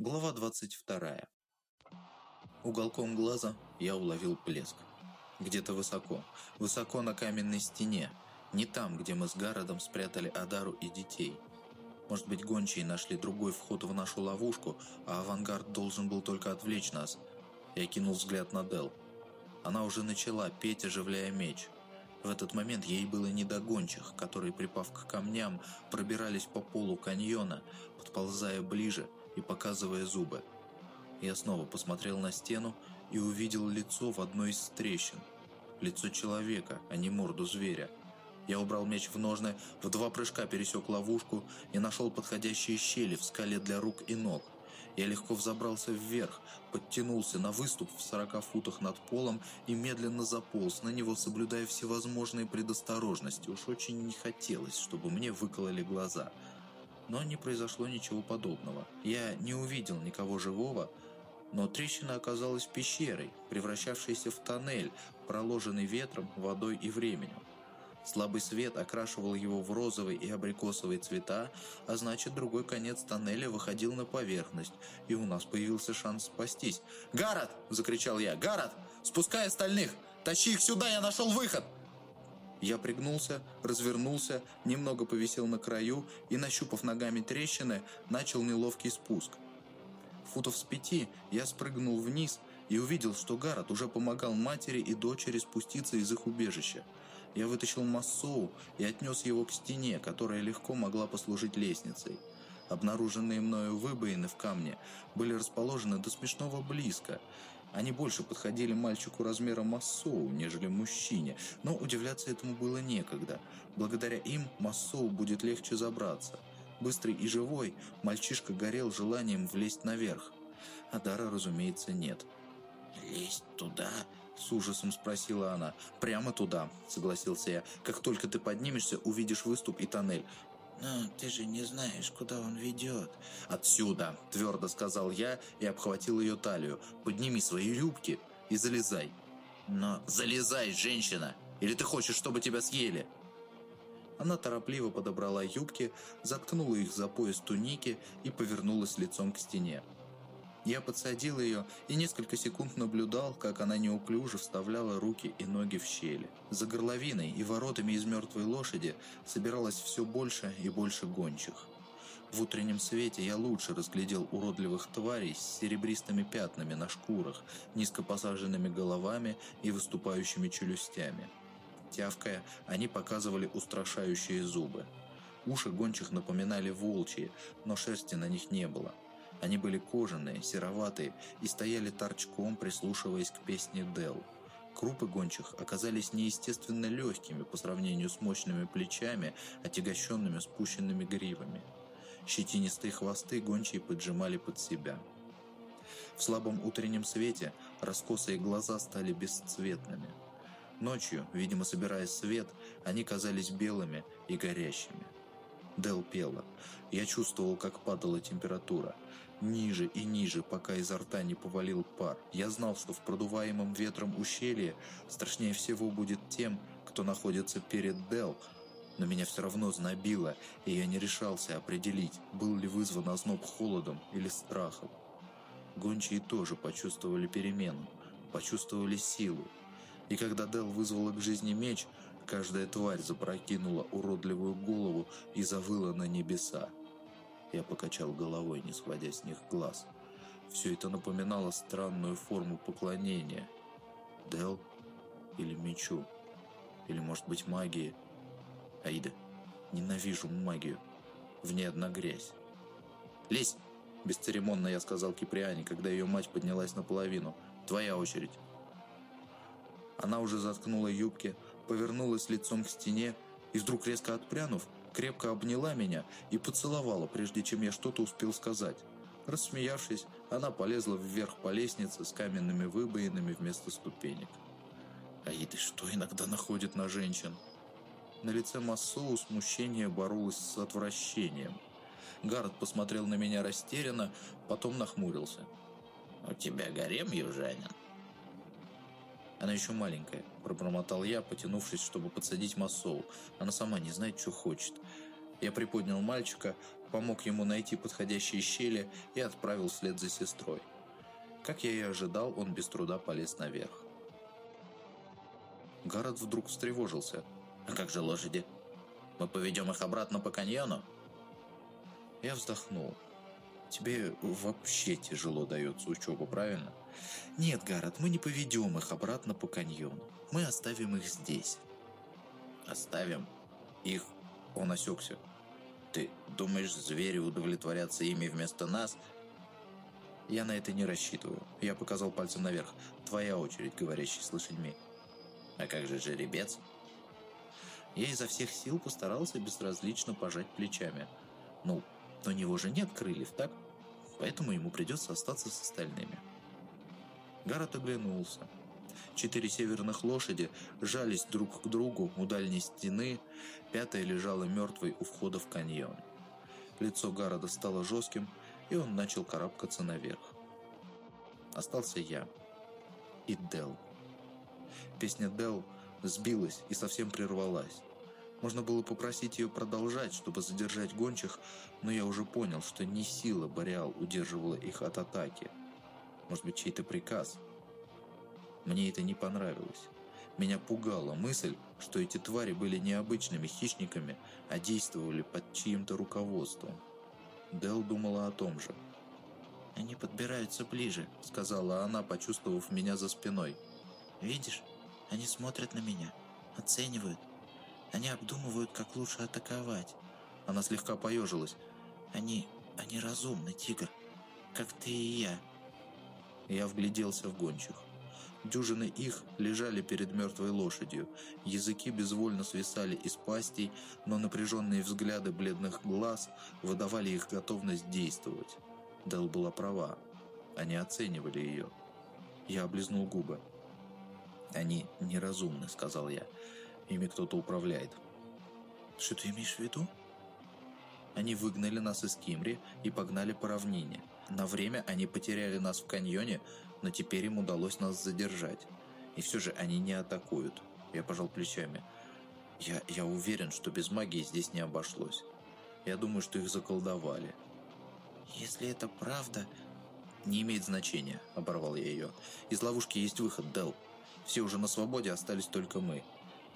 Глава 22. Уголком глаза я уловил плеск. Где-то высоко, высоко на каменной стене, не там, где мы с Гародом спрятали Адару и детей. Может быть, гончие нашли другой вход в нашу ловушку, а авангард должен был только отвлечь нас. Я кинул взгляд на Дел. Она уже начала петь, оживляя меч. В этот момент ей было не до гончих, которые, припав к камням, пробирались по полу каньона, подползая ближе – и показывая зубы. Я снова посмотрел на стену и увидел лицо в одной из трещин. Лицо человека, а не морду зверя. Я убрал меч в ножны, в два прыжка пересек ловушку и нашел подходящие щели в скале для рук и ног. Я легко взобрался вверх, подтянулся на выступ в сорока футах над полом и медленно заполз на него, соблюдая всевозможные предосторожности. Уж очень не хотелось, чтобы мне выкололи глаза – но не произошло ничего подобного. Я не увидел никого живого, но трещина оказалась пещерой, превращавшейся в тоннель, проложенный ветром, водой и временем. Слабый свет окрашивал его в розовый и абрикосовый цвета, а значит, другой конец тоннеля выходил на поверхность, и у нас появился шанс спастись. «Гаррет!» – закричал я. «Гаррет! Спускай остальных! Тащи их сюда, я нашел выход!» Я пригнулся, развернулся, немного повисел на краю и, нащупав ногами трещины, начал неловкий спуск. Футов с пяти я спрыгнул вниз и увидел, что Гаррет уже помогал матери и дочери спуститься из их убежища. Я вытащил Массоу и отнес его к стене, которая легко могла послужить лестницей. Обнаруженные мною выбоины в камне были расположены до смешного близко, они больше подходили мальчику размера Массоу, нежели мужчине, но удивляться этому было некогда. Благодаря им Массоу будет легче забраться. Быстрый и живой, мальчишка горел желанием влезть наверх. А Дара, разумеется, нет. «Лезть туда?» – с ужасом спросила она. «Прямо туда», – согласился я. «Как только ты поднимешься, увидишь выступ и тоннель. «Но ты же не знаешь, куда он ведет». «Отсюда!» – твердо сказал я и обхватил ее талию. «Подними свои юбки и залезай». «Но...» «Залезай, женщина! Или ты хочешь, чтобы тебя съели?» Она торопливо подобрала юбки, заткнула их за пояс туники и повернулась лицом к стене. Я подсадил ее и несколько секунд наблюдал, как она неуклюже вставляла руки и ноги в щели. За горловиной и воротами из мертвой лошади собиралось все больше и больше гончих. В утреннем свете я лучше разглядел уродливых тварей с серебристыми пятнами на шкурах, низко посаженными головами и выступающими челюстями. Тявкая, они показывали устрашающие зубы. Уши гончих напоминали волчьи, но шерсти на них не было – они были кожаные, сероватые и стояли торчком, прислушиваясь к песне Дел. Крупы гончих оказались неестественно легкими по сравнению с мощными плечами, отягощенными спущенными гривами. Щетинистые хвосты гончие поджимали под себя. В слабом утреннем свете раскосые глаза стали бесцветными. Ночью, видимо, собирая свет, они казались белыми и горящими. Дел пела. Я чувствовал, как падала температура. Ниже и ниже, пока изо рта не повалил пар. Я знал, что в продуваемом ветром ущелье страшнее всего будет тем, кто находится перед Дел, но меня все равно знобило, и я не решался определить, был ли вызван озноб холодом или страхом. Гончие тоже почувствовали перемену, почувствовали силу. И когда Дел вызвала к жизни меч, каждая тварь запрокинула уродливую голову и завыла на небеса. Я покачал головой, не сводя с них глаз. Все это напоминало странную форму поклонения. Дел или мечу? Или, может быть, магии? Аида, ненавижу магию. В ней одна грязь. «Лезь!» – бесцеремонно я сказал Киприане, когда ее мать поднялась наполовину. «Твоя очередь!» Она уже заткнула юбки, повернулась лицом к стене и вдруг резко отпрянув, крепко обняла меня и поцеловала, прежде чем я что-то успел сказать. Рассмеявшись, она полезла вверх по лестнице с каменными выбоинами вместо ступенек. Аида что иногда находит на женщин? На лице Массоу смущение боролось с отвращением. Гард посмотрел на меня растерянно, потом нахмурился. «У тебя гарем, южанин?» Она еще маленькая, пробормотал я, потянувшись, чтобы подсадить Массоу. Она сама не знает, что хочет. Я приподнял мальчика, помог ему найти подходящие щели и отправил вслед за сестрой. Как я и ожидал, он без труда полез наверх. Гаррет вдруг встревожился. «А как же лошади? Мы поведем их обратно по каньону?» Я вздохнул. «Тебе вообще тяжело дается учеба, правильно?» «Нет, Гаррет, мы не поведем их обратно по каньону. Мы оставим их здесь». «Оставим их?» Он осекся. «Ты думаешь, звери удовлетворятся ими вместо нас?» «Я на это не рассчитываю». Я показал пальцем наверх. «Твоя очередь, говорящий с лошадьми». «А как же жеребец?» Я изо всех сил постарался безразлично пожать плечами. «Ну, у него же нет крыльев, так? Поэтому ему придется остаться с остальными». Гаррет оглянулся. Четыре северных лошади жались друг к другу у дальней стены, пятая лежала мертвой у входа в каньон. Лицо Гарода стало жестким, и он начал карабкаться наверх. Остался я и Дел. Песня Дел сбилась и совсем прервалась. Можно было попросить ее продолжать, чтобы задержать гончих, но я уже понял, что не сила Бореал удерживала их от атаки. Может быть, чей-то приказ – мне это не понравилось. Меня пугала мысль, что эти твари были необычными хищниками, а действовали под чьим-то руководством. Дел думала о том же. «Они подбираются ближе», — сказала она, почувствовав меня за спиной. «Видишь, они смотрят на меня, оценивают. Они обдумывают, как лучше атаковать». Она слегка поежилась. «Они... они разумны, тигр, как ты и я». Я вгляделся в гончих. Дюжины их лежали перед мертвой лошадью. Языки безвольно свисали из пастей, но напряженные взгляды бледных глаз выдавали их готовность действовать. Дел была права. Они оценивали ее. Я облизнул губы. «Они неразумны», — сказал я. «Ими кто-то управляет». «Что ты имеешь в виду?» Они выгнали нас из Кимри и погнали по равнине. На время они потеряли нас в каньоне, но теперь им удалось нас задержать. И все же они не атакуют. Я пожал плечами. Я, я уверен, что без магии здесь не обошлось. Я думаю, что их заколдовали. Если это правда... Не имеет значения, оборвал я ее. Из ловушки есть выход, Дел. Все уже на свободе, остались только мы.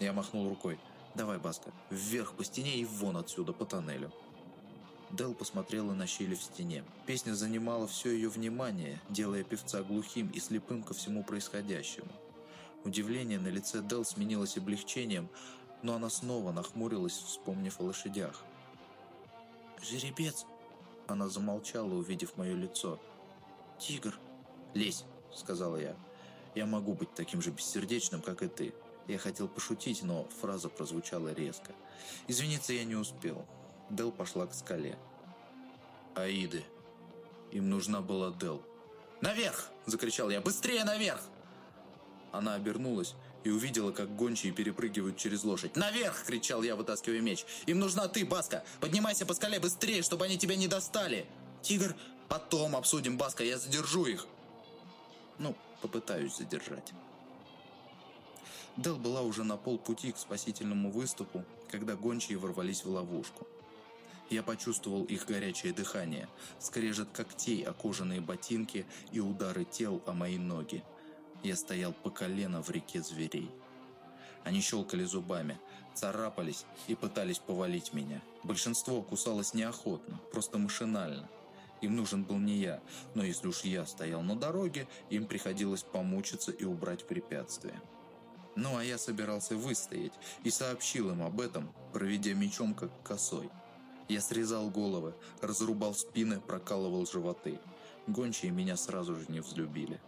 Я махнул рукой. Давай, Баска, вверх по стене и вон отсюда, по тоннелю. Дел посмотрела на щели в стене. Песня занимала все ее внимание, делая певца глухим и слепым ко всему происходящему. Удивление на лице Дел сменилось облегчением, но она снова нахмурилась, вспомнив о лошадях. «Жеребец!» Она замолчала, увидев мое лицо. «Тигр!» «Лезь!» — сказала я. «Я могу быть таким же бессердечным, как и ты». Я хотел пошутить, но фраза прозвучала резко. Извиниться я не успел. Дел пошла к скале. Аиды. Им нужна была Дел. «Наверх!» – закричал я. «Быстрее наверх!» Она обернулась и увидела, как гончие перепрыгивают через лошадь. «Наверх!» – кричал я, вытаскивая меч. «Им нужна ты, Баска! Поднимайся по скале быстрее, чтобы они тебя не достали!» «Тигр, потом обсудим, Баска, я задержу их!» Ну, попытаюсь задержать. Дел была уже на полпути к спасительному выступу, когда гончие ворвались в ловушку. Я почувствовал их горячее дыхание, скрежет когтей о кожаные ботинки и удары тел о мои ноги. Я стоял по колено в реке зверей. Они щелкали зубами, царапались и пытались повалить меня. Большинство кусалось неохотно, просто машинально. Им нужен был не я, но если уж я стоял на дороге, им приходилось помучиться и убрать препятствия. Ну а я собирался выстоять и сообщил им об этом, проведя мечом как косой. Я срезал головы, разрубал спины, прокалывал животы. Гончие меня сразу же не взлюбили.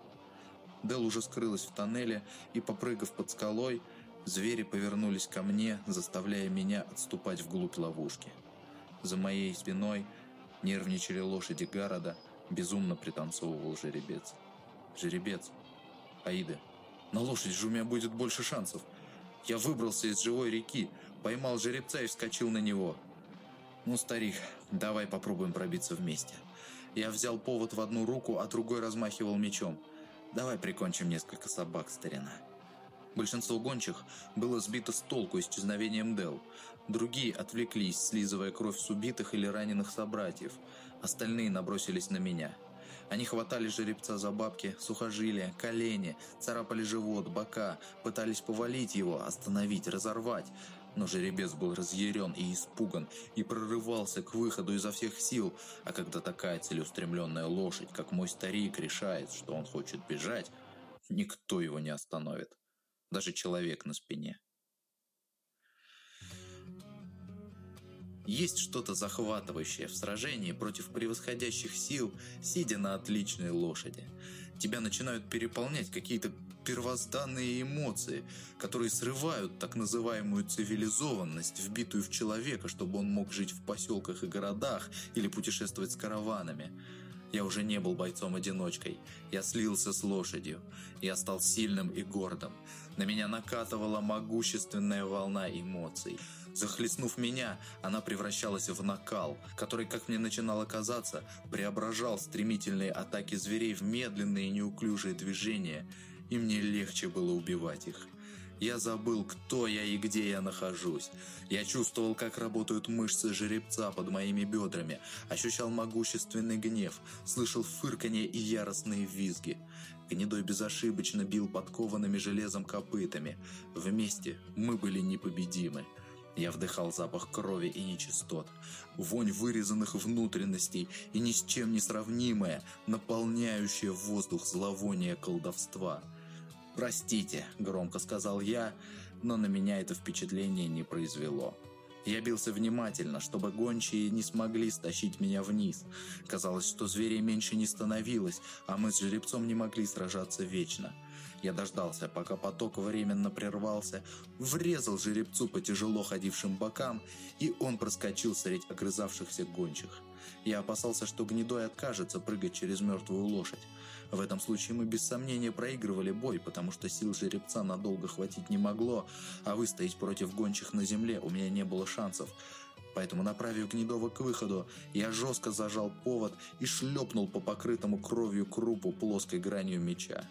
Дел уже скрылась в тоннеле, и, попрыгав под скалой, звери повернулись ко мне, заставляя меня отступать вглубь ловушки. За моей спиной нервничали лошади города, безумно пританцовывал жеребец. Жеребец. Аида. На лошадь же у меня будет больше шансов. Я выбрался из живой реки, поймал жеребца и вскочил на него – «Ну, старик, давай попробуем пробиться вместе». Я взял повод в одну руку, а другой размахивал мечом. «Давай прикончим несколько собак, старина». Большинство гончих было сбито с толку исчезновением Дел. Другие отвлеклись, слизывая кровь с убитых или раненых собратьев. Остальные набросились на меня. Они хватали жеребца за бабки, сухожилия, колени, царапали живот, бока, пытались повалить его, остановить, разорвать. Но жеребец был разъярен и испуган, и прорывался к выходу изо всех сил. А когда такая целеустремленная лошадь, как мой старик, решает, что он хочет бежать, никто его не остановит. Даже человек на спине. Есть что-то захватывающее в сражении против превосходящих сил, сидя на отличной лошади. Тебя начинают переполнять какие-то первозданные эмоции, которые срывают так называемую цивилизованность, вбитую в человека, чтобы он мог жить в поселках и городах или путешествовать с караванами. Я уже не был бойцом-одиночкой. Я слился с лошадью. Я стал сильным и гордым. На меня накатывала могущественная волна эмоций. Захлестнув меня, она превращалась в накал, который, как мне начинало казаться, преображал стремительные атаки зверей в медленные и неуклюжие движения, и мне легче было убивать их. Я забыл, кто я и где я нахожусь. Я чувствовал, как работают мышцы жеребца под моими бедрами, ощущал могущественный гнев, слышал фырканье и яростные визги. Гнедой безошибочно бил подкованными железом копытами. Вместе мы были непобедимы. Я вдыхал запах крови и нечистот, вонь вырезанных внутренностей и ни с чем не сравнимое, наполняющее воздух зловоние колдовства – «Простите», – громко сказал я, но на меня это впечатление не произвело. Я бился внимательно, чтобы гончие не смогли стащить меня вниз. Казалось, что зверей меньше не становилось, а мы с жеребцом не могли сражаться вечно. Я дождался, пока поток временно прервался, врезал жеребцу по тяжело ходившим бокам, и он проскочил средь огрызавшихся гончих. Я опасался, что гнедой откажется прыгать через мертвую лошадь. В этом случае мы без сомнения проигрывали бой, потому что сил жеребца надолго хватить не могло, а выстоять против гончих на земле у меня не было шансов. Поэтому, направив Гнедова к выходу, я жестко зажал повод и шлепнул по покрытому кровью крупу плоской гранью меча.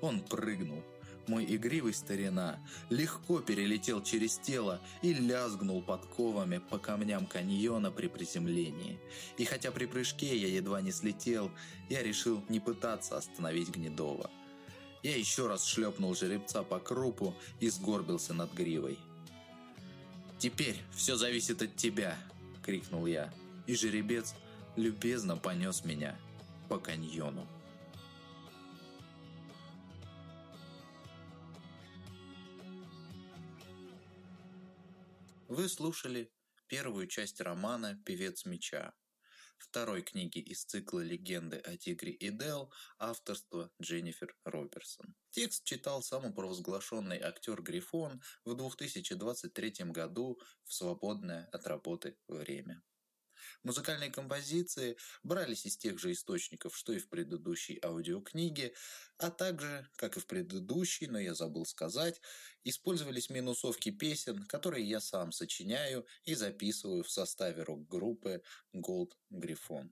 Он прыгнул, мой игривый старина легко перелетел через тело и лязгнул подковами по камням каньона при приземлении. И хотя при прыжке я едва не слетел, я решил не пытаться остановить Гнедова. Я еще раз шлепнул жеребца по крупу и сгорбился над гривой. «Теперь все зависит от тебя!» – крикнул я, и жеребец любезно понес меня по каньону. Вы слушали первую часть романа «Певец меча», второй книги из цикла «Легенды о Тигре и Дел» авторства Дженнифер Роберсон. Текст читал самопровозглашенный актер Грифон в 2023 году в свободное от работы время. Музыкальные композиции брались из тех же источников, что и в предыдущей аудиокниге, а также, как и в предыдущей, но я забыл сказать, использовались минусовки песен, которые я сам сочиняю и записываю в составе рок-группы Gold Griffon.